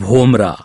भोमरा